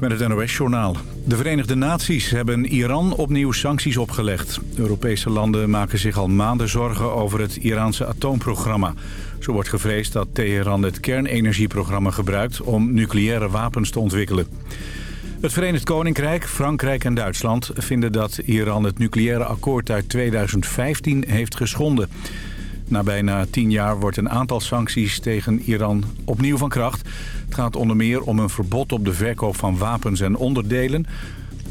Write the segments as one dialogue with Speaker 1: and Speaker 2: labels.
Speaker 1: met het NOS-journaal. De Verenigde Naties hebben Iran opnieuw sancties opgelegd. Europese landen maken zich al maanden zorgen over het Iraanse atoomprogramma. Zo wordt gevreesd dat Teheran het kernenergieprogramma gebruikt... om nucleaire wapens te ontwikkelen. Het Verenigd Koninkrijk, Frankrijk en Duitsland vinden dat Iran het nucleaire akkoord uit 2015 heeft geschonden... Na bijna tien jaar wordt een aantal sancties tegen Iran opnieuw van kracht. Het gaat onder meer om een verbod op de verkoop van wapens en onderdelen.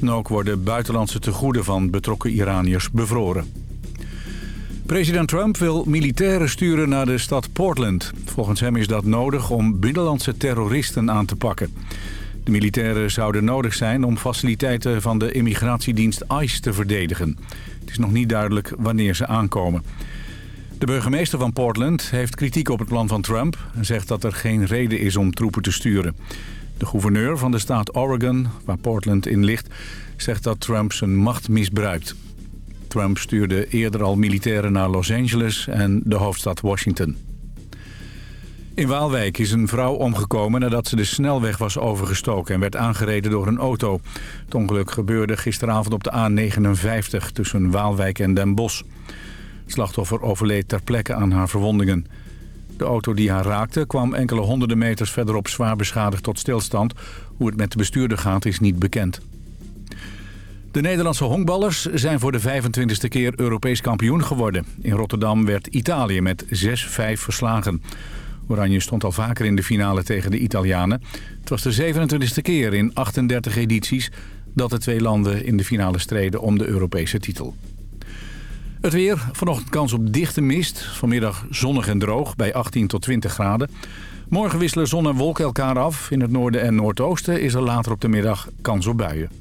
Speaker 1: ook worden buitenlandse tegoeden van betrokken Iraniërs bevroren. President Trump wil militairen sturen naar de stad Portland. Volgens hem is dat nodig om binnenlandse terroristen aan te pakken. De militairen zouden nodig zijn om faciliteiten van de immigratiedienst ICE te verdedigen. Het is nog niet duidelijk wanneer ze aankomen. De burgemeester van Portland heeft kritiek op het plan van Trump... en zegt dat er geen reden is om troepen te sturen. De gouverneur van de staat Oregon, waar Portland in ligt... zegt dat Trump zijn macht misbruikt. Trump stuurde eerder al militairen naar Los Angeles en de hoofdstad Washington. In Waalwijk is een vrouw omgekomen nadat ze de snelweg was overgestoken... en werd aangereden door een auto. Het ongeluk gebeurde gisteravond op de A59 tussen Waalwijk en Den Bosch. Slachtoffer overleed ter plekke aan haar verwondingen. De auto die haar raakte kwam enkele honderden meters verderop zwaar beschadigd tot stilstand. Hoe het met de bestuurder gaat is niet bekend. De Nederlandse honkballers zijn voor de 25e keer Europees kampioen geworden. In Rotterdam werd Italië met 6-5 verslagen. Oranje stond al vaker in de finale tegen de Italianen. Het was de 27e keer in 38 edities dat de twee landen in de finale streden om de Europese titel. Het weer. Vanochtend kans op dichte mist. Vanmiddag zonnig en droog bij 18 tot 20 graden. Morgen wisselen zon en wolken elkaar af. In het noorden en noordoosten is er later op de middag kans op buien.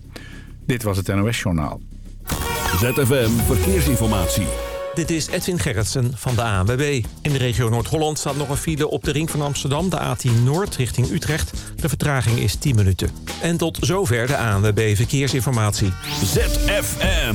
Speaker 1: Dit was het NOS Journaal.
Speaker 2: ZFM Verkeersinformatie.
Speaker 3: Dit is Edwin Gerritsen van de ANWB. In de regio Noord-Holland staat nog een file op de ring van Amsterdam... de A10 Noord richting Utrecht. De vertraging is 10 minuten. En tot zover de ANWB Verkeersinformatie.
Speaker 2: ZFM.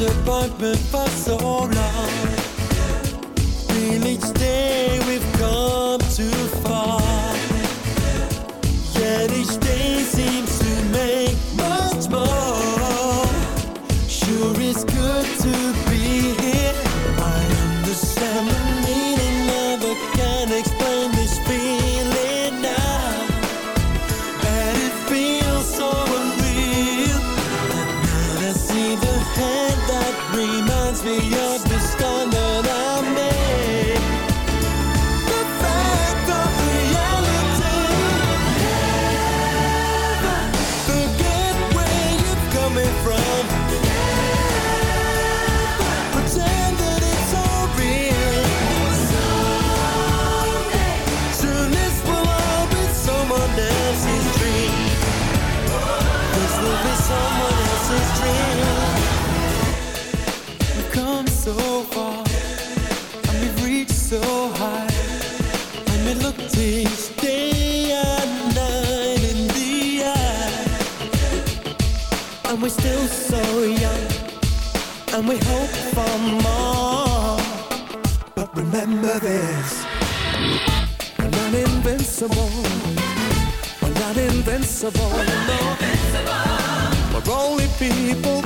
Speaker 4: me for so long. Feel each day. invincible. We're, invincible. We're only people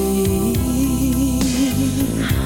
Speaker 5: I'm Mm-hmm.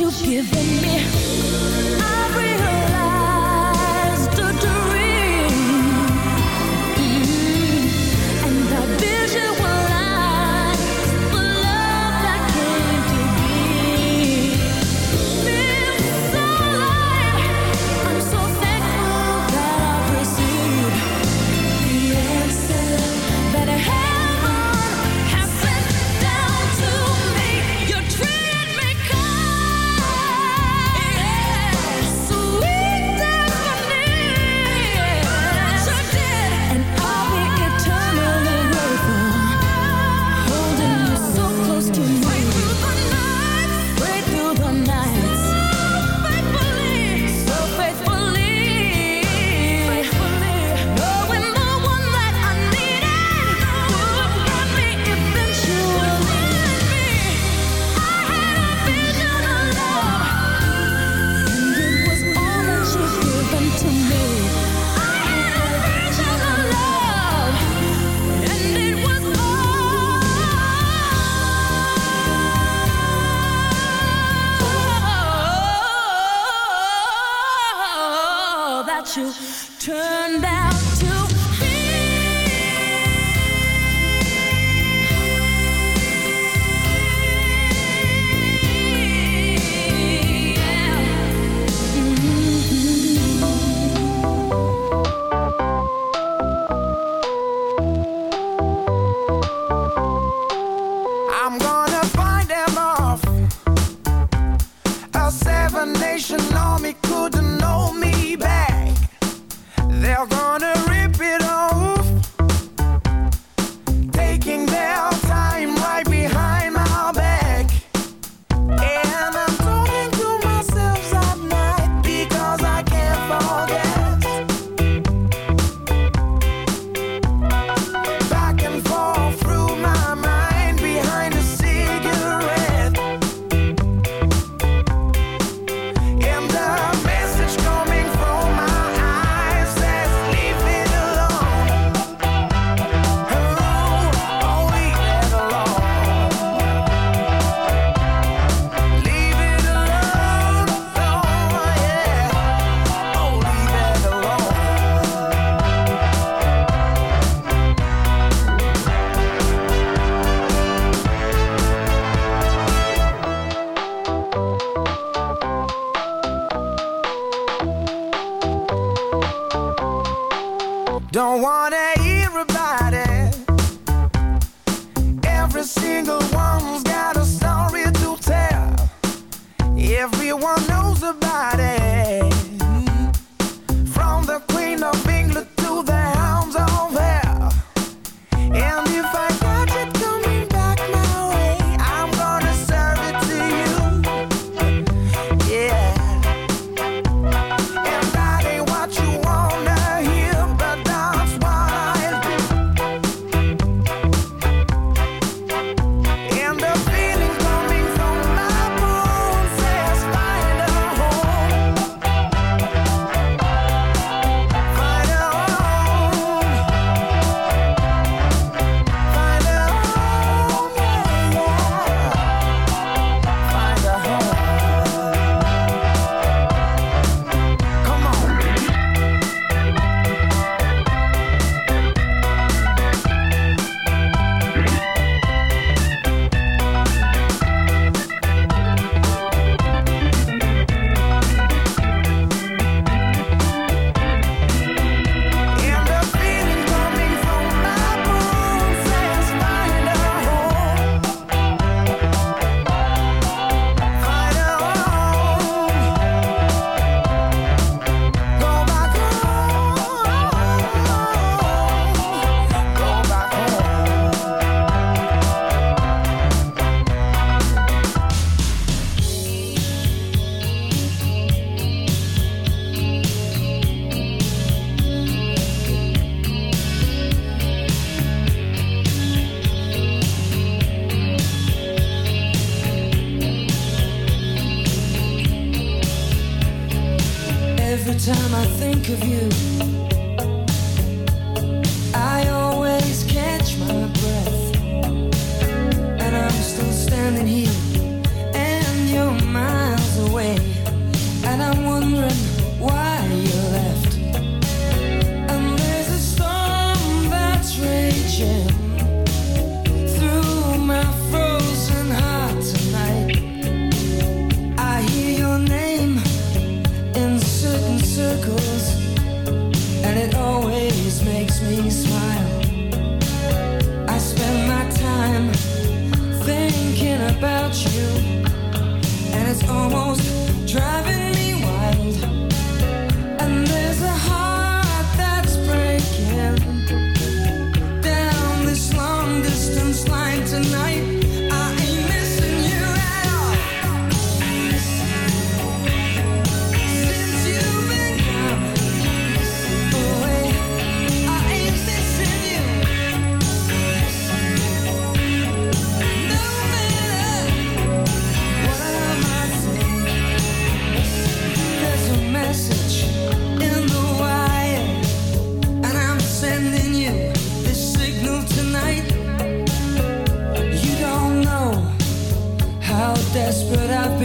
Speaker 5: you've given me.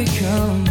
Speaker 6: become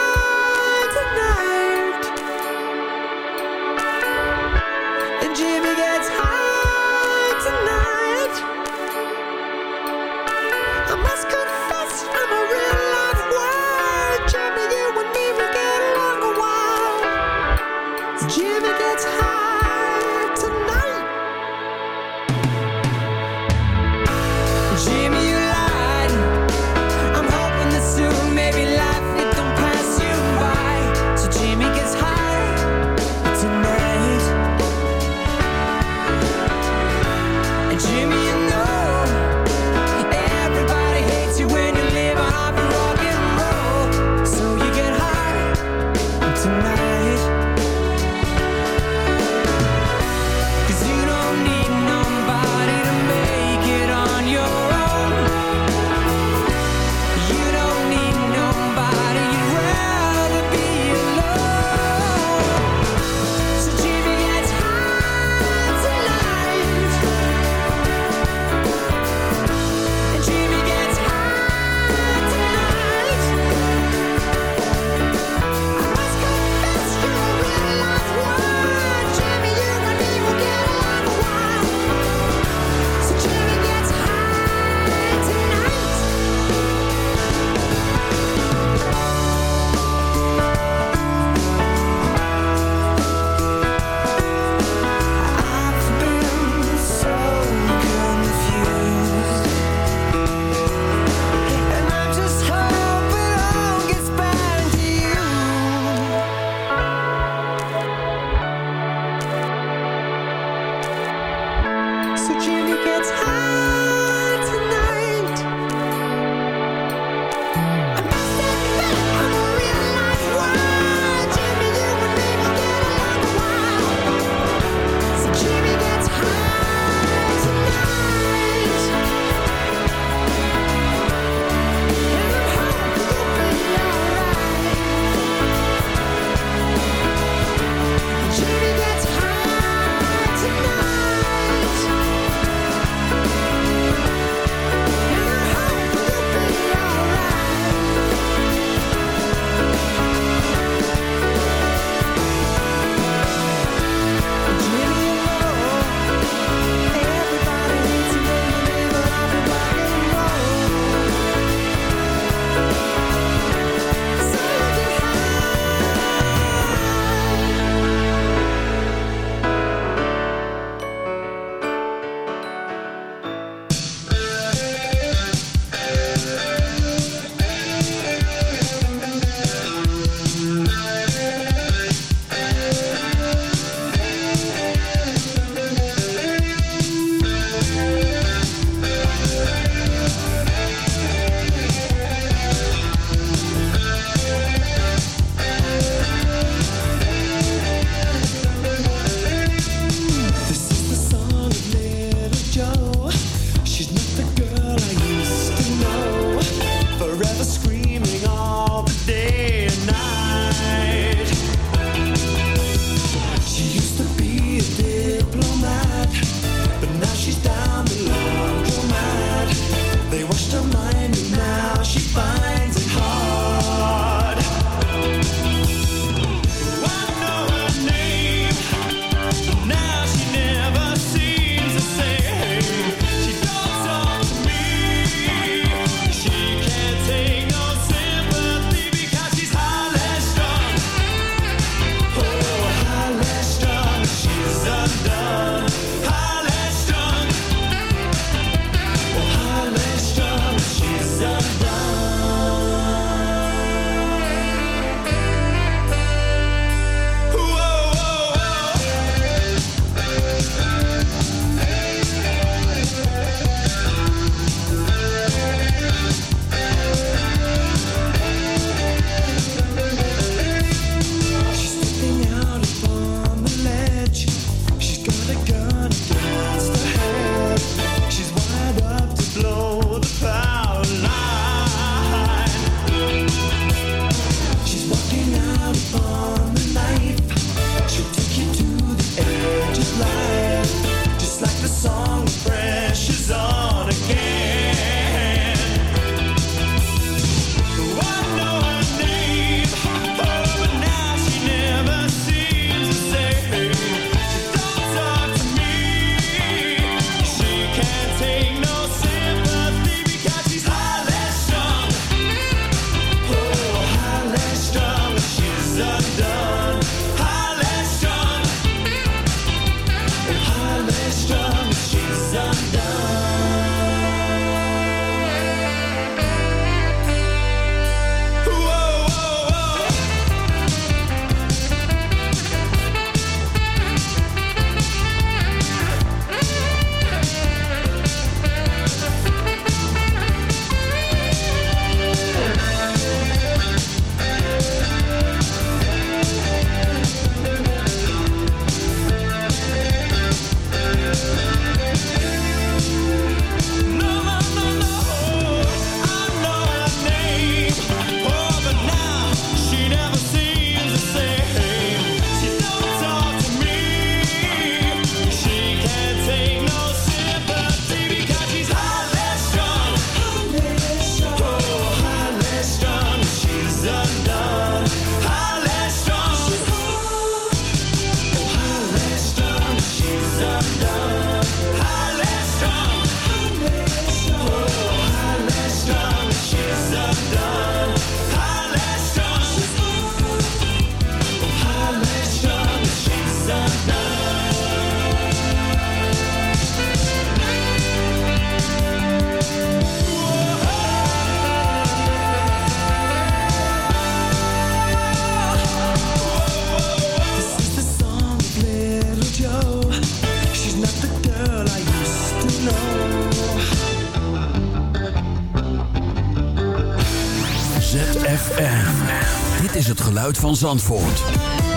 Speaker 2: van Zandvoort.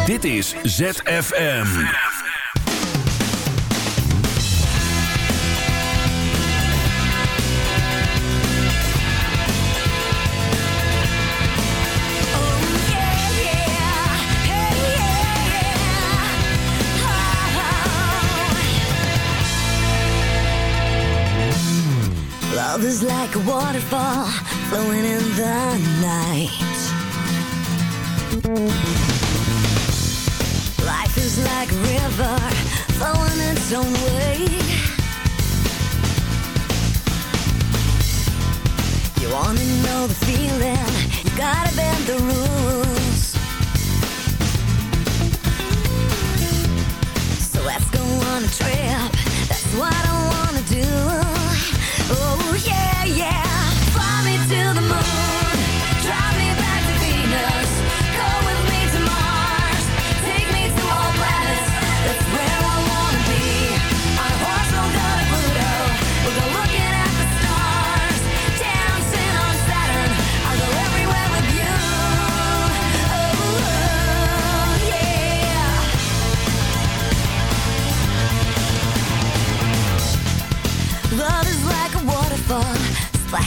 Speaker 2: Dit is ZFM.
Speaker 7: Love is like a waterfall flowing in the night Life is like a river flowing its own way. You wanna know the feeling, you gotta bend the rules. So let's go on a trip, that's what I wanna do. Oh, yeah, yeah.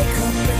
Speaker 6: wake up